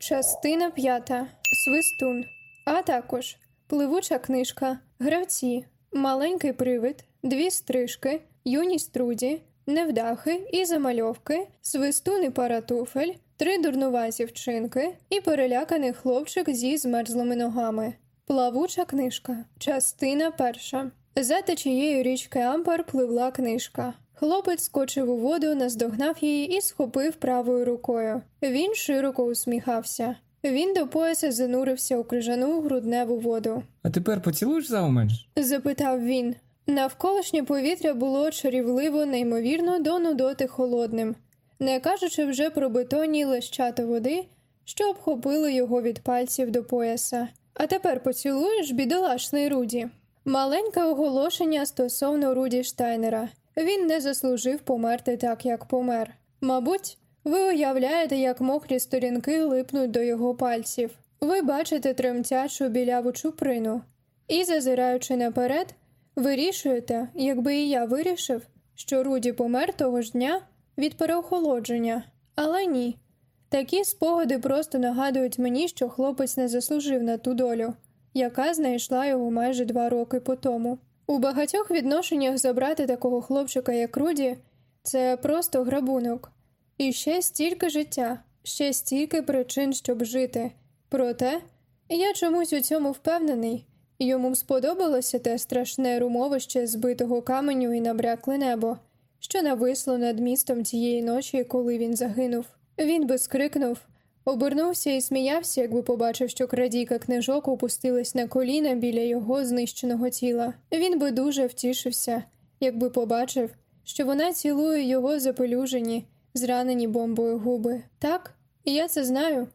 Частина п'ята. Свистун. А також пливуча книжка, гравці, маленький привид, дві стрижки, юність труді, невдахи і замальовки, свистун і паратуфель, три дурнувазі вчинки і переляканий хлопчик зі змерзлими ногами. Плавуча книжка. Частина перша. За течією річки Ампар пливла книжка. Хлопець скочив у воду, наздогнав її і схопив правою рукою. Він широко усміхався. Він до пояса занурився у крижану грудневу воду. А тепер поцілуєш завменш? Запитав він. Навколишнє повітря було чарівливо, неймовірно до нудоти холодним, не кажучи вже про бетонні лещата води, що обхопили його від пальців до пояса. А тепер поцілуєш бідолашний Руді. Маленьке оголошення стосовно Руді Штайнера. Він не заслужив померти так, як помер. Мабуть, ви уявляєте, як мокрі сторінки липнуть до його пальців. Ви бачите тремтячу біляву чуприну. І, зазираючи наперед, вирішуєте, якби і я вирішив, що Руді помер того ж дня від переохолодження. Але ні. Такі спогади просто нагадують мені, що хлопець не заслужив на ту долю, яка знайшла його майже два роки по тому. У багатьох відношеннях забрати такого хлопчика, як Руді, це просто грабунок. І ще стільки життя, ще стільки причин, щоб жити. Проте я чомусь у цьому впевнений, йому сподобалося те страшне румовище збитого каменю і набрякле небо, що нависло над містом тієї ночі, коли він загинув. Він би скрикнув, обернувся і сміявся, якби побачив, що крадійка книжок опустилась на коліна біля його знищеного тіла. Він би дуже втішився, якби побачив, що вона цілує його запелюжені, зранені бомбою губи. Так, і я це знаю.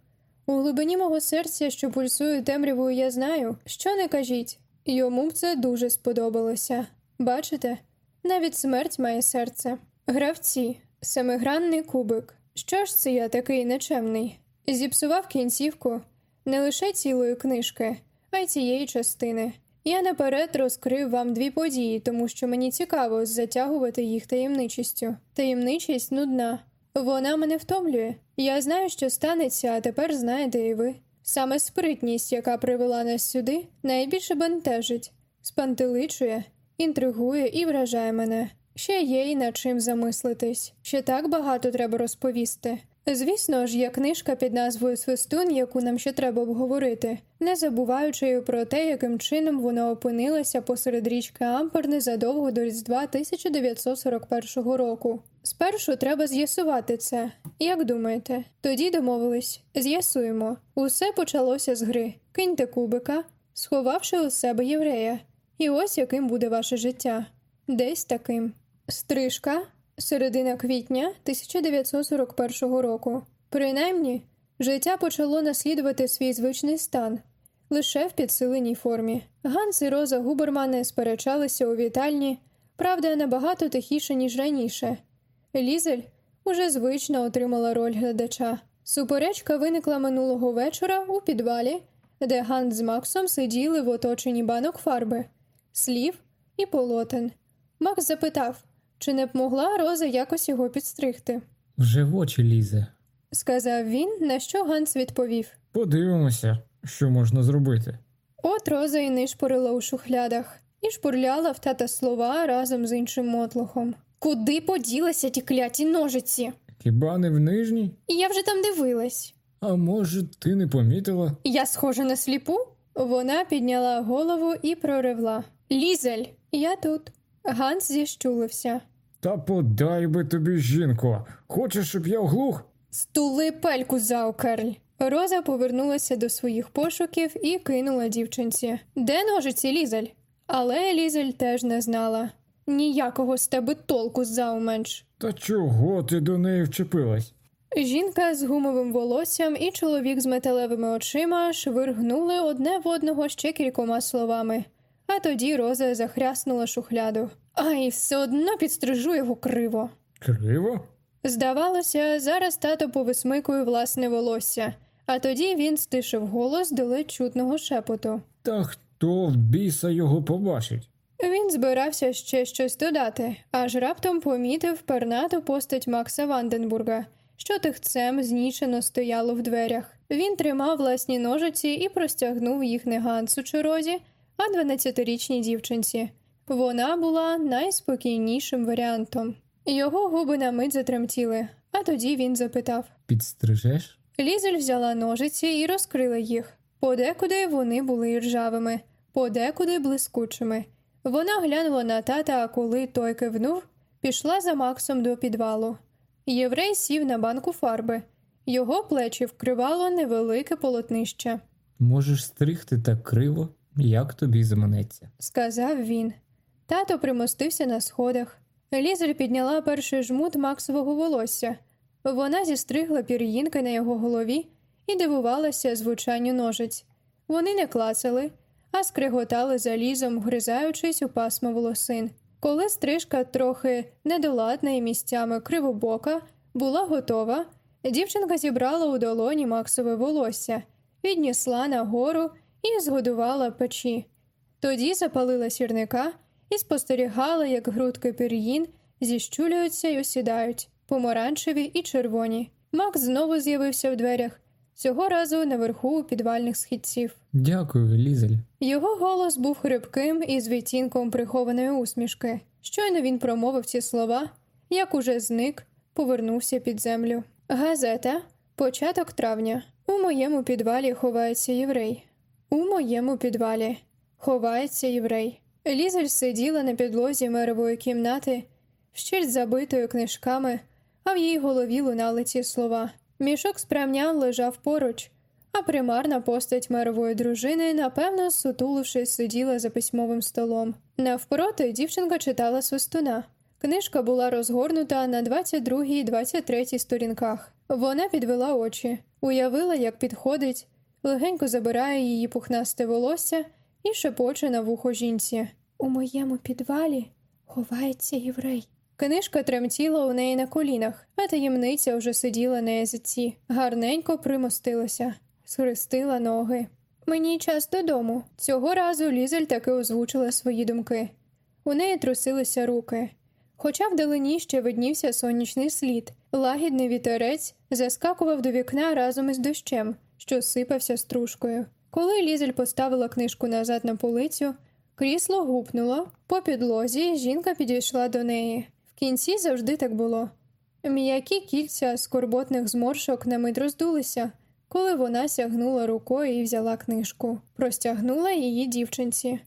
У глибині мого серця, що пульсує темрявою, я знаю, що не кажіть. Йому б це дуже сподобалося. Бачите, навіть смерть має серце. Гравці, семигранний кубик. Що ж це я такий нечемний? Зіпсував кінцівку не лише цілої книжки, а й цієї частини. Я наперед розкрив вам дві події, тому що мені цікаво затягувати їх таємничістю. Таємничість нудна. Вона мене втомлює. Я знаю, що станеться, а тепер знаєте і ви. Саме спритність, яка привела нас сюди, найбільше бентежить, спантеличує, інтригує і вражає мене. Ще є й над чим замислитись. Ще так багато треба розповісти. Звісно ж, є книжка під назвою Свистун, яку нам ще треба обговорити, не забуваючи про те, яким чином вона опинилася посеред річки Ампер незадовго до Різдва 1941 року. Спершу треба з'ясувати це. Як думаєте? Тоді домовились, з'ясуємо. Усе почалося з гри. Киньте кубика, сховавши у себе єврея. І ось яким буде ваше життя. Десь таким. Стрижка середина квітня 1941 року. Принаймні, життя почало наслідувати свій звичний стан лише в підсиленій формі. Ганс і Роза Губермани сперечалися у вітальні, правда, набагато тихіше, ніж раніше. Лізель уже звично отримала роль глядача. Суперечка виникла минулого вечора у підвалі, де Ганс з Максом сиділи в оточенні банок фарби, слів і полотен. Макс запитав, чи не б могла Роза якось його підстригти. Вже в очі лізе. Сказав він, на що Ганс відповів. Подивимося, що можна зробити. От Роза і нишпорила у шухлядах і шпурляла в тата слова разом з іншим мотлохом. Куди поділися ті кляті ножиці? Хіба не в нижній? Я вже там дивилась. А може, ти не помітила? Я схожа на сліпу? Вона підняла голову і проривла. Лізель, я тут. Ганс зіщулився. Та подай би тобі жінку. Хочеш, щоб я оглух? Стули пельку заукерль. Роза повернулася до своїх пошуків і кинула дівчинці. Де ножиці Лізель? Але Лізель теж не знала. Ніякого з тебе толку зауменш. Та чого ти до неї вчепилась? Жінка з гумовим волоссям і чоловік з металевими очима швиргнули одне в одного ще кількома словами, а тоді Роза захряснула шухляду. Ай, все одно підстрижу його криво. Криво? Здавалося, зараз тато повисмикує власне волосся, а тоді він стишив голос до ледь чутного шепоту. Та хто в біса його побачить? Він збирався ще щось додати, аж раптом помітив пернату постать Макса Ванденбурга, що тихцем знічено стояло в дверях. Він тримав власні ножиці і простягнув їх не Гансу чи Розі, а 12-річній дівчинці. Вона була найспокійнішим варіантом. Його губи на мить затремтіли, а тоді він запитав. Підстрижеш? Лізель взяла ножиці і розкрила їх. Подекуди вони були ржавими, подекуди блискучими. Вона глянула на тата, а коли той кивнув, пішла за Максом до підвалу. Єврей сів на банку фарби. Його плечі вкривало невелике полотнище, Можеш стригти так криво, як тобі заманеться. сказав він. Тато примостився на сходах. Лізель підняла перший жмут Максового волосся. Вона зістригла пір'їнки на його голові і дивувалася звучанню ножиць. Вони не клацали, а скриготали залізом, вгризаючись у пасмо волосин. Коли стрижка трохи недоладна і місцями кривобока була готова, дівчинка зібрала у долоні Максове волосся, віднісла нагору і згодувала печі. Тоді запалила сірника і спостерігала, як грудки пір'їн зіщулюються й осідають, помаранчеві і червоні. Макс знову з'явився в дверях, цього разу наверху у підвальних східців. Дякую, Лізель. Його голос був хрипким і з відтінком прихованої усмішки. Щойно він промовив ці слова, як уже зник, повернувся під землю. Газета, початок травня. У моєму підвалі ховається єврей. У моєму підвалі ховається єврей. Лізель сиділа на підлозі мерової кімнати, щель забитою книжками, а в її голові лунали ці слова. Мішок з премням лежав поруч, а примарна постать мерової дружини, напевно, сутулившись, сиділа за письмовим столом. Навпроти дівчинка читала свистуна. Книжка була розгорнута на 22 і 23 сторінках. Вона підвела очі, уявила, як підходить, легенько забирає її пухнасте волосся і шепоче на вухо жінці. У моєму підвалі ховається єврей. Книжка тремтіла у неї на колінах, а таємниця вже сиділа на язиці, гарненько примостилася, схрестила ноги. Мені час додому. Цього разу Лізель таки озвучила свої думки. У неї трусилися руки. Хоча вдалині ще виднівся сонячний слід, лагідний вітерець заскакував до вікна разом із дощем, що сипався стружкою. Коли Лізель поставила книжку назад на полицю, крісло гупнуло, по підлозі жінка підійшла до неї. В кінці завжди так було. М'які кільця скорботних зморшок на мить роздулися, коли вона сягнула рукою і взяла книжку, простягнула її дівчинці.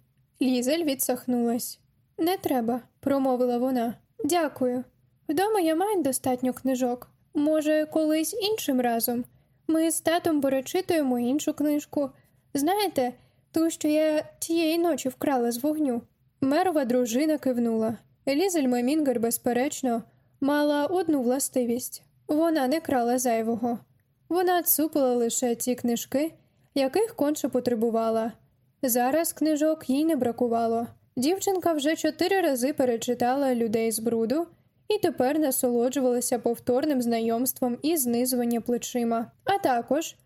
Лізель відсахнулась. Не треба, промовила вона. Дякую. Вдома я маю достатньо книжок. Може, колись іншим разом. Ми з татом перечитуємо іншу книжку. Знаєте, ту, що я тієї ночі вкрала з вогню. Мерова дружина кивнула. Елізель Мемінгер, безперечно, мала одну властивість вона не крала зайвого. Вона цупила лише ті книжки, яких конче потребувала. Зараз книжок їй не бракувало. Дівчинка вже чотири рази перечитала людей з бруду і тепер насолоджувалася повторним знайомством і знизування плечима. А також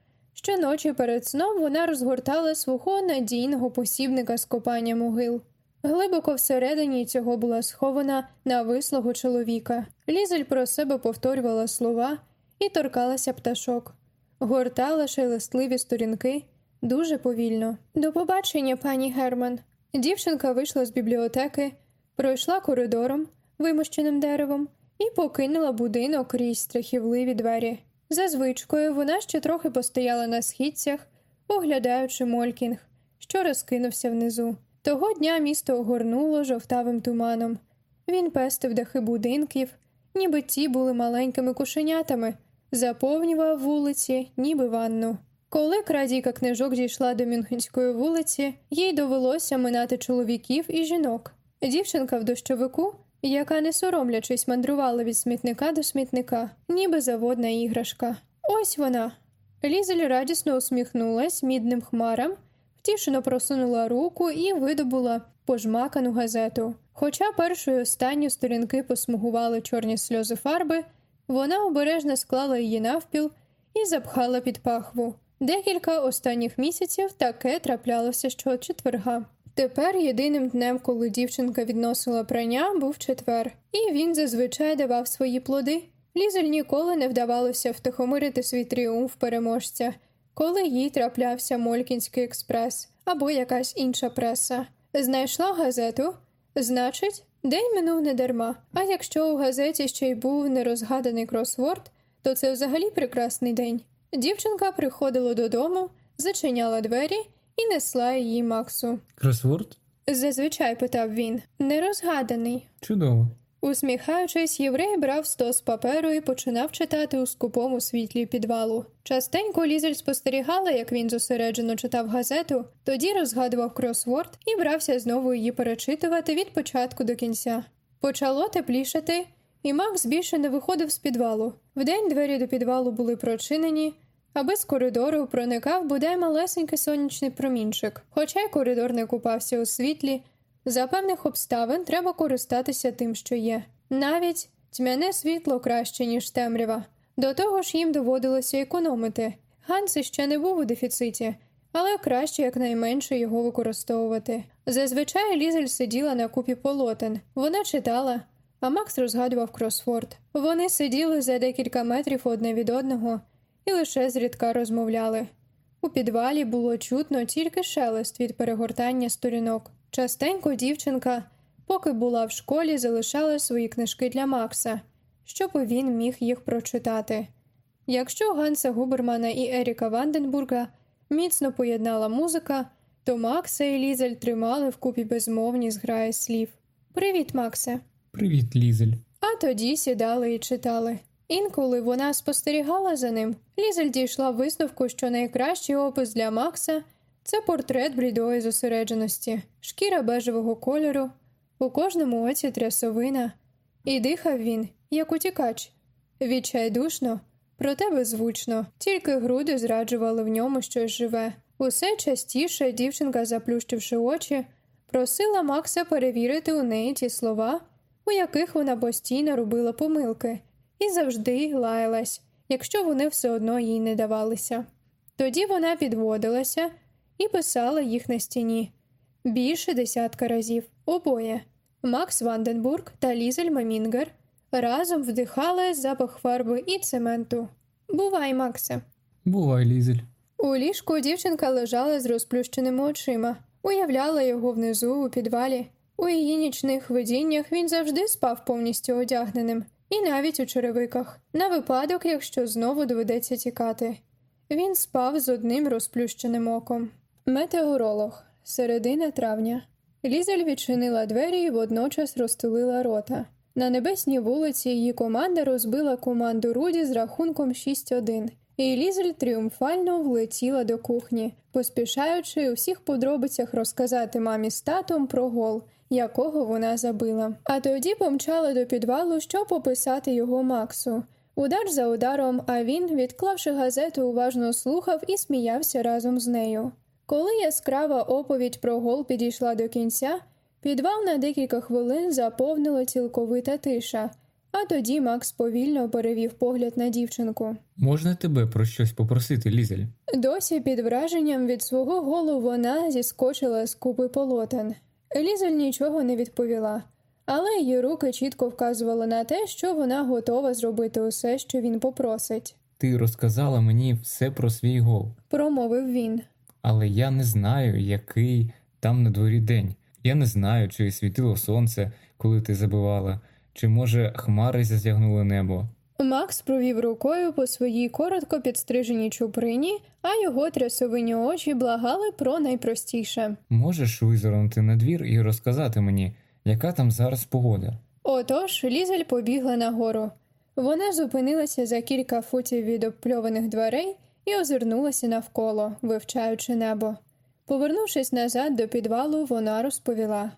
щоночі перед сном вона розгортала свого надійного посібника з копання могил. Глибоко всередині цього була схована навислого чоловіка. Лізель про себе повторювала слова і торкалася пташок, гортала шелестливі сторінки дуже повільно. До побачення, пані Герман. Дівчинка вийшла з бібліотеки, пройшла коридором, вимощеним деревом, і покинула будинок крізь страхівливі двері. За звичкою вона ще трохи постояла на східцях, оглядаючи Молькінг, що розкинувся внизу. Того дня місто огорнуло жовтавим туманом. Він пестив дахи будинків, ніби ті були маленькими кушенятами, заповнював вулиці, ніби ванну. Коли крадійка книжок дійшла до Мюнхенської вулиці, їй довелося минати чоловіків і жінок. Дівчинка в дощовику, яка, не соромлячись, мандрувала від смітника до смітника, ніби заводна іграшка. Ось вона. Лізель радісно усміхнулась мідним хмарам, втішено просунула руку і видобула пожмакану газету. Хоча першу і останню сторінки посмугували чорні сльози фарби, вона обережно склала її навпіл і запхала під пахву. Декілька останніх місяців таке траплялося щочетверга. Тепер єдиним днем, коли дівчинка відносила прання, був четвер, і він зазвичай давав свої плоди. Лізель ніколи не вдавалося втихомирити свій тріумф переможця, коли їй траплявся Молькінський експрес або якась інша преса. Знайшла газету, значить, день минув не дарма. А якщо у газеті ще й був нерозгаданий кросворд, то це взагалі прекрасний день. Дівчинка приходила додому, зачиняла двері і несла її Максу. Кросворд? Зазвичай питав він нерозгаданий. Чудово. Усміхаючись, єврей брав стос паперу і починав читати у скупому світлі підвалу. Частенько Лізель спостерігала, як він зосереджено читав газету, тоді розгадував кросворд і брався знову її перечитувати від початку до кінця. Почало теплішати, і Макс більше не виходив з підвалу. Вдень двері до підвалу були прочинені, аби з коридору проникав бодай малесенький сонячний промінчик. Хоча й коридор не купався у світлі, за певних обставин треба користатися тим, що є. Навіть тьмяне світло краще, ніж темрява. До того ж їм доводилося економити. Ганс ще не був у дефіциті, але краще якнайменше його використовувати. Зазвичай Лізель сиділа на купі полотен. Вона читала, а Макс розгадував кросфорд. Вони сиділи за декілька метрів одне від одного і лише зрідка розмовляли. У підвалі було чутно тільки шелест від перегортання сторінок. Частенько дівчинка, поки була в школі, залишала свої книжки для Макса, щоб він міг їх прочитати. Якщо Ганса Губермана і Еріка Ванденбурга міцно поєднала музика, то Макса і Лізель тримали вкупі безмовні зграї слів. Привіт, Максе! Привіт, Лізель. А тоді сідали і читали. Інколи вона спостерігала за ним. Лізель дійшла висновку, що найкращий опис для Макса це портрет блідої зосередженості, шкіра бежевого кольору, у кожному оці трясовина, і дихав він, як утікач, відчайдушно, проте беззвучно, тільки груди зраджували в ньому щось живе. Усе частіше дівчинка, заплющивши очі, просила Макса перевірити у неї ті слова, у яких вона постійно робила помилки, і завжди лаялась, якщо вони все одно їй не давалися. Тоді вона підводилася і писала їх на стіні більше десятка разів. Обоє. Макс Ванденбург та Лізель Мамінгер разом вдихали запах фарби і цементу. Бувай, Максе. Бувай, Лізель. У ліжку дівчинка лежала з розплющеними очима, уявляла його внизу у підвалі. У її нічних видіннях він завжди спав повністю одягненим, і навіть у черевиках, на випадок, якщо знову доведеться тікати. Він спав з одним розплющеним оком. Метеоролог, середина травня. Лізель відчинила двері і водночас розтулила рота. На небесній вулиці її команда розбила команду Руді з рахунком 6-1, і Лізель тріумфально влетіла до кухні, поспішаючи у всіх подробицях розказати мамі з татом про гол, якого вона забила. А тоді помчала до підвалу, щоб описати його Максу. Удар за ударом, а він, відклавши газету, уважно слухав і сміявся разом з нею. Коли яскрава оповідь про гол підійшла до кінця, підвал на декілька хвилин заповнила цілковита тиша, а тоді Макс повільно перевів погляд на дівчинку. Можна тебе про щось попросити, Лізель? Досі під враженням від свого голу вона зіскочила з купи полотен. Лізель нічого не відповіла, але її руки чітко вказували на те, що вона готова зробити усе, що він попросить, Ти розказала мені все про свій гол, промовив він. але я не знаю, який там на дворі день. Я не знаю, чи світило сонце, коли ти забивала, чи може хмари зазягнули небо. Макс провів рукою по своїй коротко підстриженій чуприні, а його трясовині очі благали про найпростіше. Можеш визирнути на двір і розказати мені, яка там зараз погода? Отож, Лізель побігла нагору. Вона зупинилася за кілька футів від обпльованих дверей і озирнулася навколо, вивчаючи небо. Повернувшись назад до підвалу, вона розповіла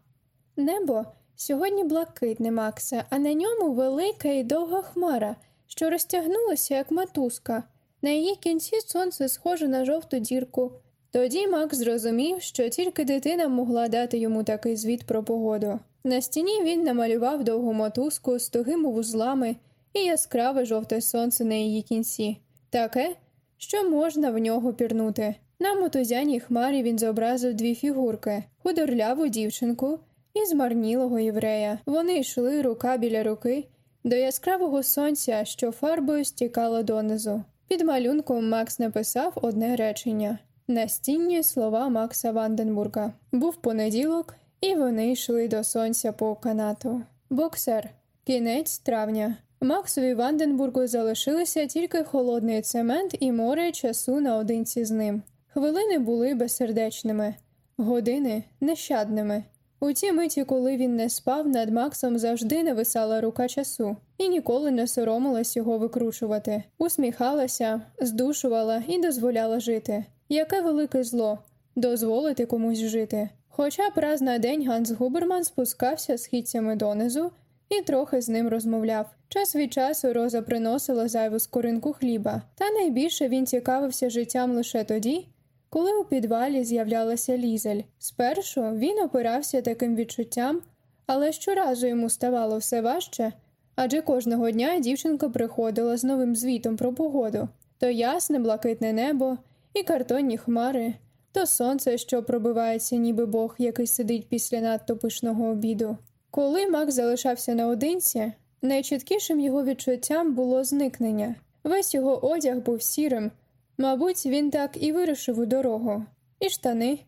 Небо сьогодні блакитне, Максе, а на ньому велика і довга хмара, що розтягнулася, як матузка. На її кінці сонце схоже на жовту дірку. Тоді Макс зрозумів, що тільки дитина могла дати йому такий звіт про погоду. На стіні він намалював довгу мотузку з тугими вузлами і яскраве жовте сонце на її кінці, таке, що можна в нього пірнути. На мотузяній хмарі він зобразив дві фігурки худорляву дівчинку і змарнілого єврея. Вони йшли рука біля руки до яскравого сонця, що фарбою стікало донизу. Під малюнком Макс написав одне речення настінні слова Макса Ванденбурга. Був понеділок, і вони йшли до сонця по канату. Боксер. Кінець травня. Максові Ванденбургу залишилися тільки холодний цемент і море часу наодинці з ним. Хвилини були безсердечними, години нещадними. У ті миті, коли він не спав, над Максом завжди нависала рука часу і ніколи не соромилась його викручувати, усміхалася, здушувала і дозволяла жити. Яке велике зло дозволити комусь жити. Хоча б раз на день Ганс Губерман спускався східцями донизу і трохи з ним розмовляв. Час від часу Роза приносила зайву скоринку хліба, та найбільше він цікавився життям лише тоді, коли у підвалі з'являлася лізель. Спершу він опирався таким відчуттям, але щоразу йому ставало все важче, адже кожного дня дівчинка приходила з новим звітом про погоду то ясне, блакитне небо і картонні хмари, то сонце, що пробивається, ніби Бог, який сидить після надто пишного обіду. Коли Мак залишався наодинці, найчіткішим його відчуттям було зникнення. Весь його одяг був сірим. Мабуть, він так і вирушив у дорогу, і штани,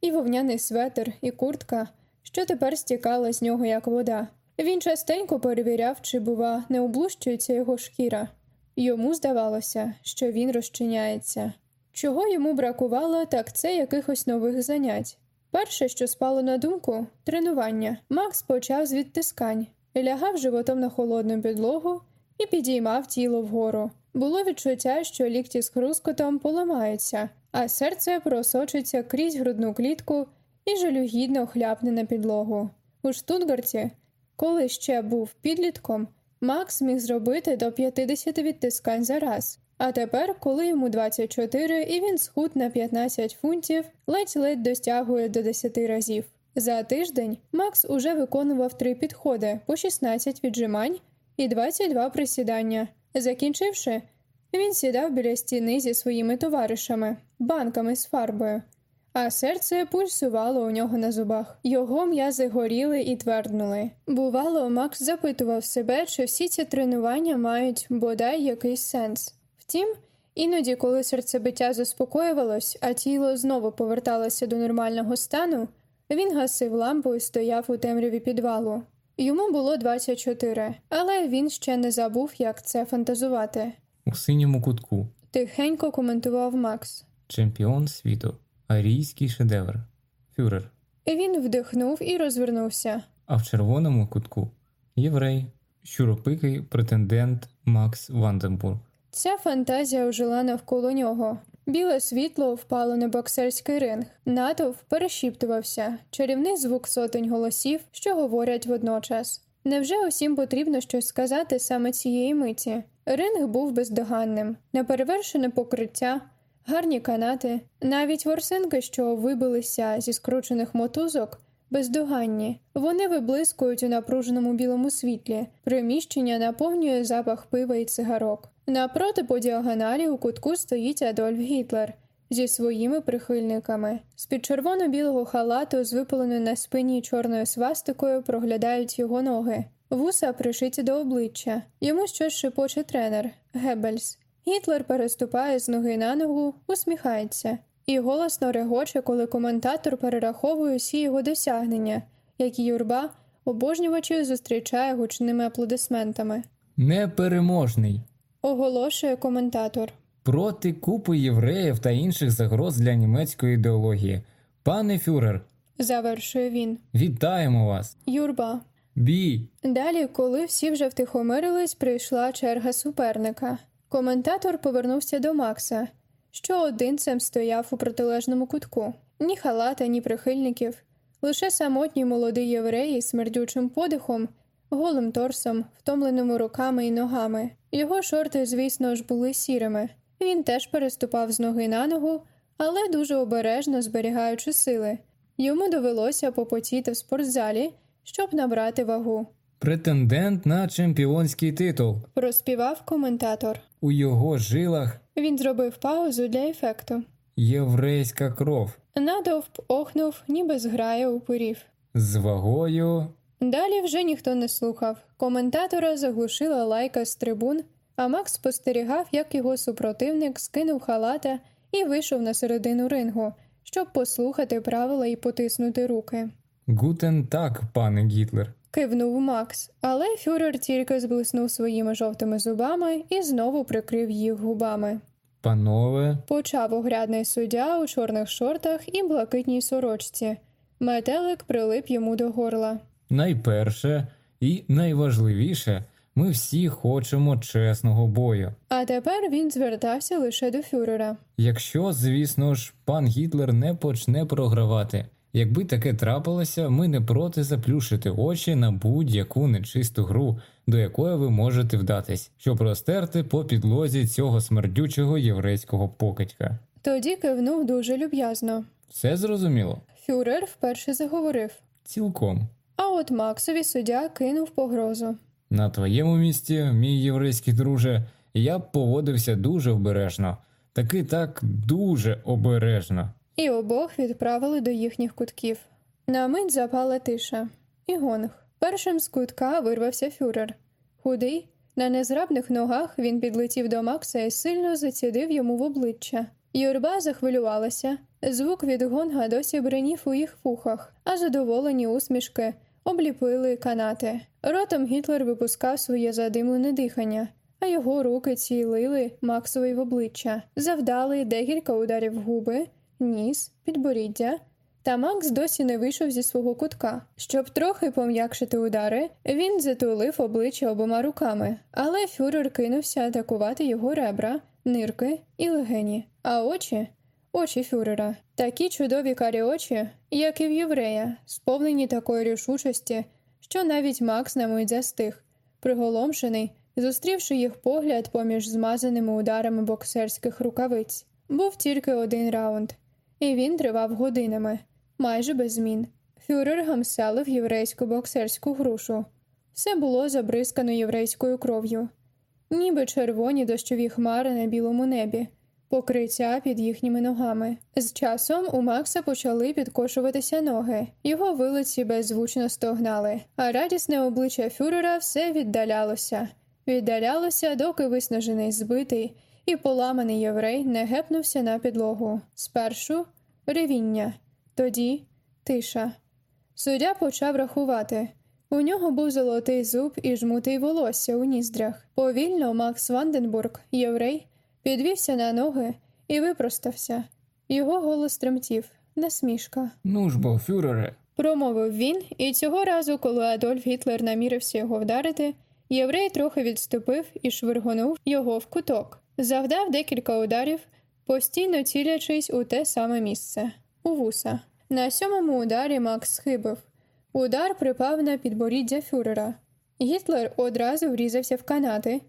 і вовняний светр, і куртка, що тепер стікала з нього, як вода. Він частенько перевіряв, чи, бува, не облущується його шкіра. Йому здавалося, що він розчиняється. Чого йому бракувало, так це якихось нових занять. Перше, що спало на думку тренування. Макс почав з відтискань, лягав животом на холодну підлогу і підіймав тіло вгору. Було відчуття, що лікті з хрускотом поламаються, а серце просочиться крізь грудну клітку і жалюгідно хляпне на підлогу. У Штутгарті, коли ще був підлітком, Макс міг зробити до 50 відтискань за раз. А тепер, коли йому 24 і він схуд на 15 фунтів, ледь-ледь достягує до 10 разів. За тиждень Макс уже виконував три підходи по 16 віджимань і 22 присідання. Закінчивши, він сідав біля стіни зі своїми товаришами, банками з фарбою, а серце пульсувало у нього на зубах. Його м'язи горіли і тверднули. Бувало, Макс запитував себе, чи всі ці тренування мають бодай якийсь сенс. Втім, іноді, коли серцебиття заспокоювалось, а тіло знову поверталося до нормального стану, він гасив лампу і стояв у темряві підвалу. Йому було 24, але він ще не забув, як це фантазувати. У синьому кутку. Тихенько коментував Макс. Чемпіон світу. Арійський шедевр. Фюрер. Він вдихнув і розвернувся. А в червоному кутку єврей, щуропикий претендент Макс Ванденбург. Ця фантазія ожила навколо нього. Біле світло впало на боксерський ринг. Натовп перешіптувався, чарівний звук сотень голосів, що говорять водночас. Невже усім потрібно щось сказати саме цієї миті? Ринг був бездоганним, неперевершене покриття, гарні канати, навіть ворсинки, що вибилися зі скручених мотузок, бездоганні. Вони виблискують у напруженому білому світлі. Приміщення наповнює запах пива і цигарок. Напроти по діагоналі у кутку стоїть Адольф Гітлер зі своїми прихильниками. З під червоно-білого халату з випаленою на спині чорною свастикою проглядають його ноги. Вуса пришиті до обличчя. Йому щось шепоче тренер Геббельс. Гітлер переступає з ноги на ногу, усміхається, і голосно регоче, коли коментатор перераховує всі його досягнення, які юрба обожнювачів зустрічає гучними аплодисментами. Непереможний. Оголошує коментатор. Проти купи євреїв та інших загроз для німецької ідеології. Пане Фюрер, Завершує він. вітаємо вас! Юрба. Бій! Далі, коли всі вже втихомирились, прийшла черга суперника. Коментатор повернувся до Макса, що одинцем стояв у протилежному кутку. Ні халата, ні прихильників, лише самотній молодий єврей із смердючим подихом, голим торсом, втомленими руками і ногами. Його шорти, звісно ж, були сірими. Він теж переступав з ноги на ногу, але дуже обережно зберігаючи сили. Йому довелося попотіти в спортзалі, щоб набрати вагу. Претендент на чемпіонський титул. Проспівав коментатор. У його жилах Він зробив паузу для ефекту. єврейська кров Натовп охнув, ніби зграє упирів. з вагою. Далі вже ніхто не слухав. Коментатора заглушила лайка з трибун, а Макс спостерігав, як його супротивник скинув халата і вийшов на середину рингу, щоб послухати правила і потиснути руки. Гутен так, пане Гітлер. Кивнув Макс, але фюрер тільки зблиснув своїми жовтими зубами і знову прикрив їх губами. Панове, Почав огрядний суддя у чорних шортах і блакитній сорочці. Метелик прилип йому до горла. Найперше і найважливіше, ми всі хочемо чесного бою. А тепер він звертався лише до фюрера. Якщо, звісно ж, пан Гітлер не почне програвати. Якби таке трапилося, ми не проти заплющити очі на будь-яку нечисту гру, до якої ви можете вдатись, щоб розтерти по підлозі цього смердючого єврейського покидька. Тоді кивнув дуже люб'язно. Все зрозуміло? Фюрер вперше заговорив. Цілком. А от Максові суддя кинув погрозу. На твоєму місці, мій єврейський друже, я б поводився дуже обережно, таки так дуже обережно. І обох відправили до їхніх кутків. На мить запала тиша. І гонг. Першим з кутка вирвався фюрер. Худий, на незграбних ногах він підлетів до Макса і сильно зацідив йому в обличчя. Юрба захвилювалася. Звук від гонга досі бринів у їх вухах, а задоволені усмішки обліпили канати. Ротом Гітлер випускав своє задимлене дихання, а його руки цілили Максові в обличчя, завдали декілька ударів губи, ніс, підборіддя. Та Макс досі не вийшов зі свого кутка. Щоб трохи пом'якшити удари, він затулив обличчя обома руками, але фюрер кинувся атакувати його ребра, нирки і легені. А очі очі фюрера, такі чудові карі очі, як і в єврея, сповнені такої рішучості, що навіть Макс на мить застиг, приголомшений, зустрівши їх погляд поміж змазаними ударами боксерських рукавиць. Був тільки один раунд, і він тривав годинами, майже без змін. Фюрер гамселив єврейську боксерську грушу. Все було забризкано єврейською кров'ю, ніби червоні дощові хмари на білому небі, покриття під їхніми ногами. З часом у Макса почали підкошуватися ноги, його вилиці беззвучно стогнали, а радісне обличчя фюрера все віддалялося, віддалялося, доки виснажений, збитий і поламаний єврей не гепнувся на підлогу. Спершу ревіння, тоді тиша. Суддя почав рахувати. У нього був золотий зуб і жмутий волосся у ніздрях. Повільно Макс Ванденбург, єврей, підвівся на ноги і випростався. Його голос тремтів, насмішка. Ну ж бо, фюрере, Промовив він, і цього разу, коли Адольф Гітлер намірився його вдарити, єврей трохи відступив і швиргонув його в куток. Завдав декілька ударів, постійно цілячись у те саме місце у вуса. На сьомому ударі Макс схибив. Удар припав на підборіддя фюрера. Гітлер одразу врізався в канати,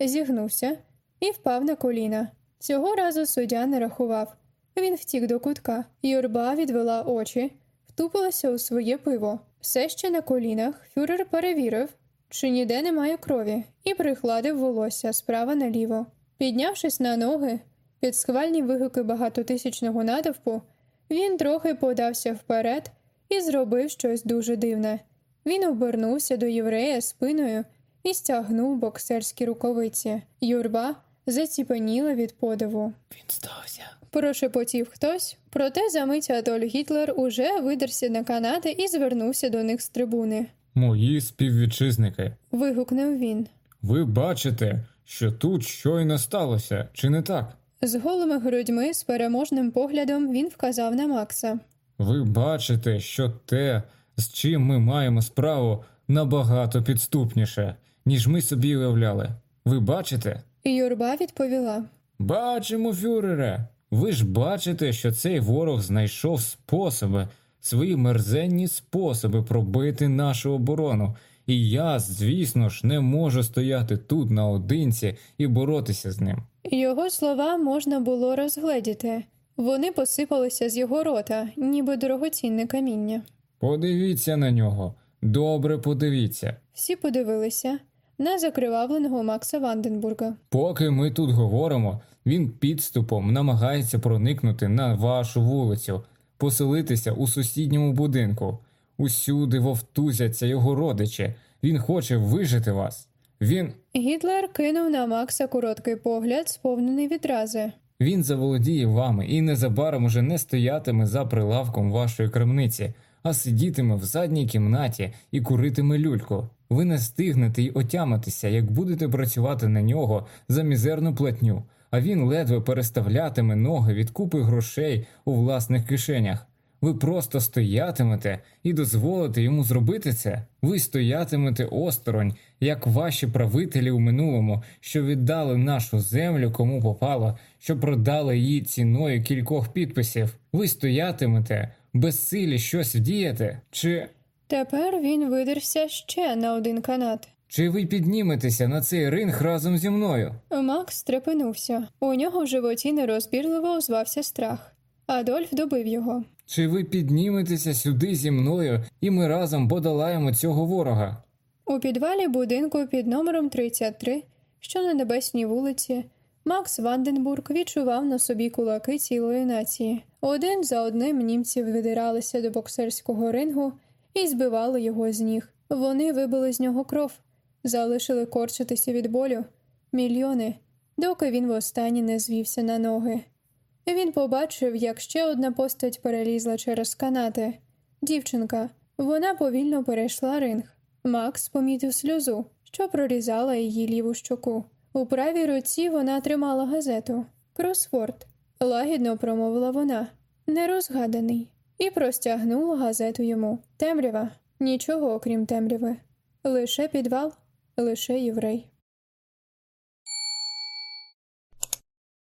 зігнувся і впав на коліна. Цього разу суддя не рахував. Він втік до кутка. Юрба відвела очі, втупилася у своє пиво. Все ще на колінах фюрер перевірив, чи ніде немає крові, і пригладив волосся справа наліво. Піднявшись на ноги, під схвальні вигуки багатотисячного натовпу, він трохи подався вперед і зробив щось дуже дивне. Він обернувся до єврея спиною і стягнув боксерські рукавиці. Юрба заціпеніла від подиву. він стався. Прошепотів хтось, проте за мить Адольф Гітлер уже видерся на канати і звернувся до них з трибуни. Мої співвітчизники, Вигукнув він. ви бачите, що тут щойно сталося, чи не так? З голими грудьми, з переможним поглядом він вказав на Макса. Ви бачите, що те, з чим ми маємо справу, набагато підступніше, ніж ми собі уявляли. Ви бачите? Юрба відповіла: Бачимо, фюрере. Ви ж бачите, що цей ворог знайшов способи, свої мерзенні способи пробити нашу оборону. І я, звісно ж, не можу стояти тут наодинці і боротися з ним. Його слова можна було розгледіти. Вони посипалися з його рота, ніби дорогоцінне каміння. Подивіться на нього, добре подивіться. Всі подивилися на закривавленого Макса Ванденбурга. Поки ми тут говоримо, він підступом намагається проникнути на вашу вулицю, поселитися у сусідньому будинку. Усюди вовтузяться його родичі. Він хоче вижити вас. Він. Гітлер кинув на Макса короткий погляд, сповнений відрази. Він заволодіє вами і незабаром уже не стоятиме за прилавком вашої крамниці, а сидітиме в задній кімнаті і куритиме люльку. Ви не стигнете й отямитися, як будете працювати на нього за мізерну платню, а він ледве переставлятиме ноги від купи грошей у власних кишенях. Ви просто стоятимете і дозволите йому зробити це. Ви стоятимете осторонь, як ваші правителі у минулому, що віддали нашу землю кому попало, що продали її ціною кількох підписів. Ви стоятимете безсилі щось вдіяти, чи. Тепер він видерся ще на один канат. Чи ви підніметеся на цей ринг разом зі мною? Макс стрепенувся. У нього в животі нерозбірливо озвався страх. Адольф добив його. Чи ви підніметеся сюди зі мною, і ми разом подолаємо цього ворога? У підвалі будинку під номером 33, що на небесній вулиці, Макс Ванденбург відчував на собі кулаки цілої нації. Один за одним німці видиралися до боксерського рингу і збивали його з ніг. Вони вибили з нього кров, залишили корчитися від болю мільйони, доки він востаннє не звівся на ноги. Він побачив, як ще одна постать перелізла через канати. Дівчинка. Вона повільно перейшла ринг. Макс помітив сльозу, що прорізала її ліву щоку. У правій руці вона тримала газету. Кросфорд. Лагідно промовила вона. Нерозгаданий. І простягнула газету йому. Темрява. Нічого окрім темряви. Лише підвал, лише єврей.